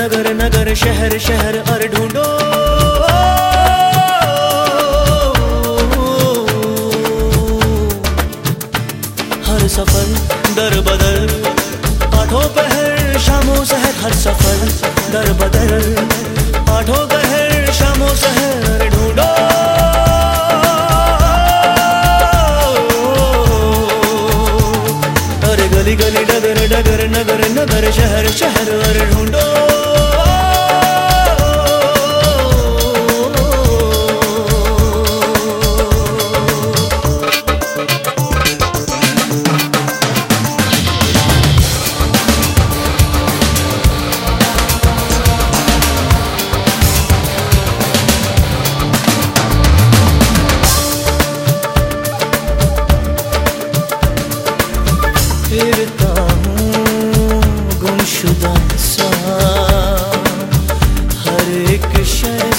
नगर नगर, शहर शहर और ढूंढो। हर सफ़र दर बदल आठों पहर शामों सहर। हर सफ़र दर बदल आठों पहर शामों ढूंढो। अरे गली गली, डगर डगर, नगर नगर, शहर शहर अरे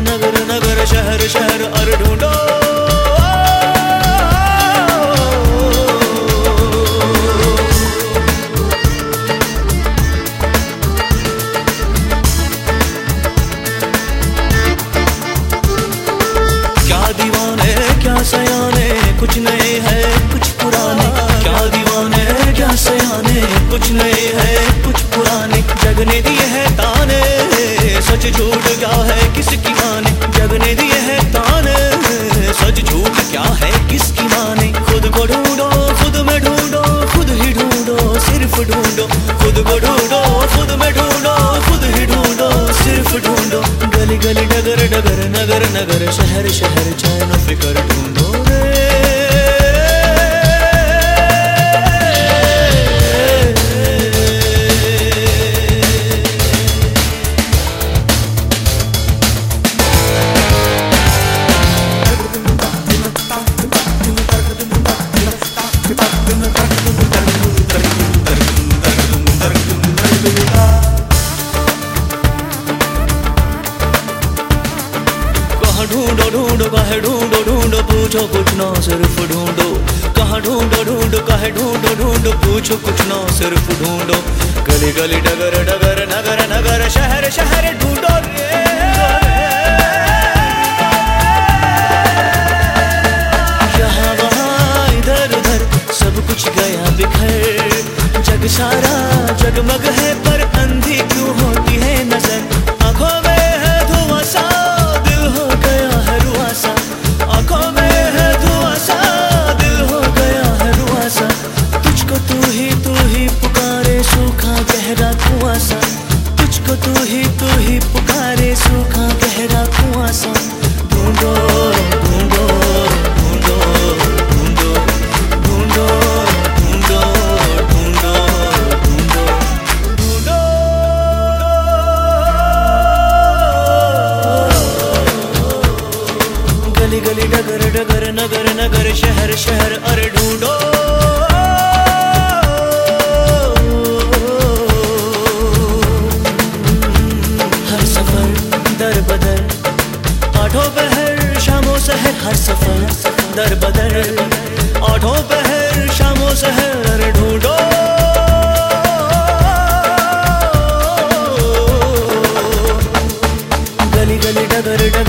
नगर नगर, शहर शहर, और ढूंढो। क्या दीवाने, क्या सयाने, कुछ नए है, कुछ पुराने। क्या दीवाने, क्या सयाने, कुछ नए है, कुछ पुराने। जगने दिए है ताने, सच झूठ क्या है किसकी खुद में ढूंढो, खुद ही ढूंढो, सिर्फ़ ढूंढो। गली गली, डगर डगर, नगर नगर, शहर शहर, चैन फिकर ढूंढो ढूंढो ढूंढो, पूछो कुछ ना, सिर्फ़ ढूंढो। कहाँ ढूंढो ढूंढो, कहे ढूंढो ढूंढो, पूछो कुछ ना, सिर्फ़ ढूंढो। गली गली, डगर डगर, नगर नगर, शहर शहर ढूंढो यहाँ वहाँ इधर उधर सब कुछ गया बिखर। जग सारा जगमग है। नगर नगर शहर शहर अरे ढूंढो। हर सफ़र दर बदर, आठों पहर शामों सहर। हर सफ़र दर बदर, आठों पहर शामों सहर ढूंढो। गली गली डगर डगर